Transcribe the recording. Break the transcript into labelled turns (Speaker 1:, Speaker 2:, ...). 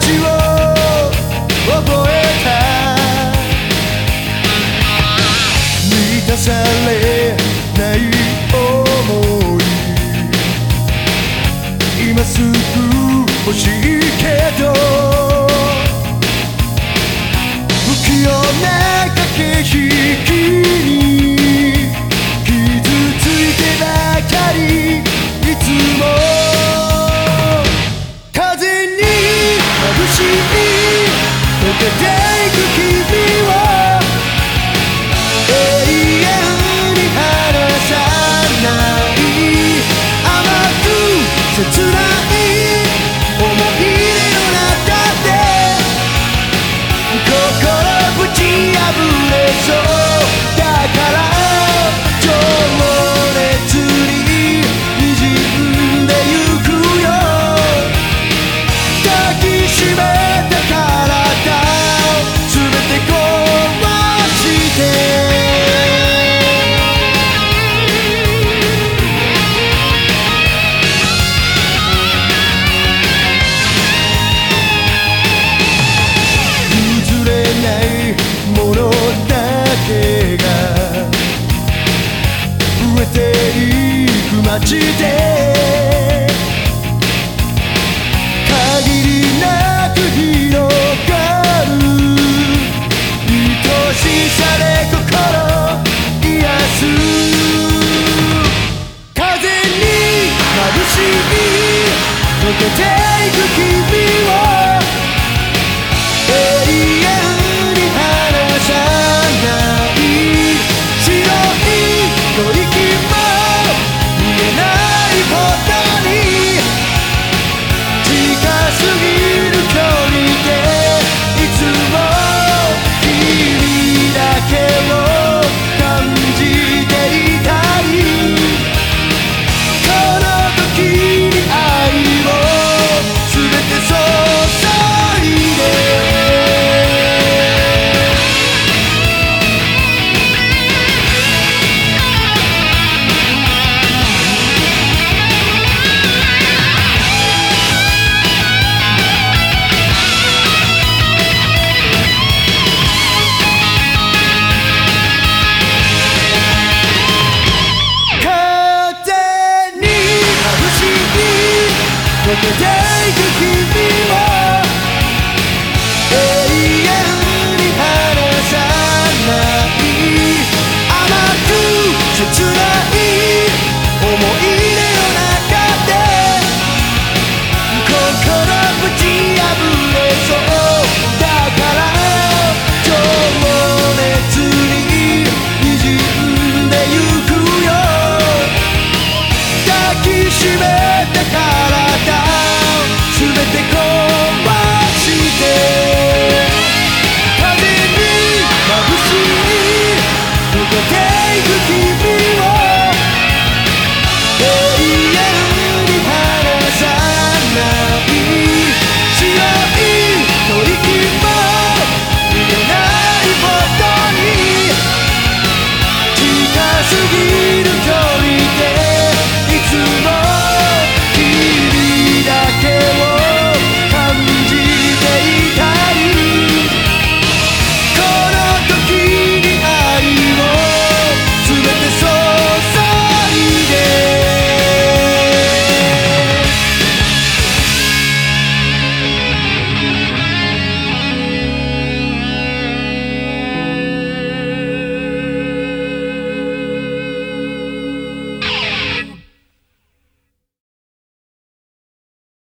Speaker 1: Do. 街で限りなく広がる愛しさで心癒す。風に眩しい。溶けていく Look at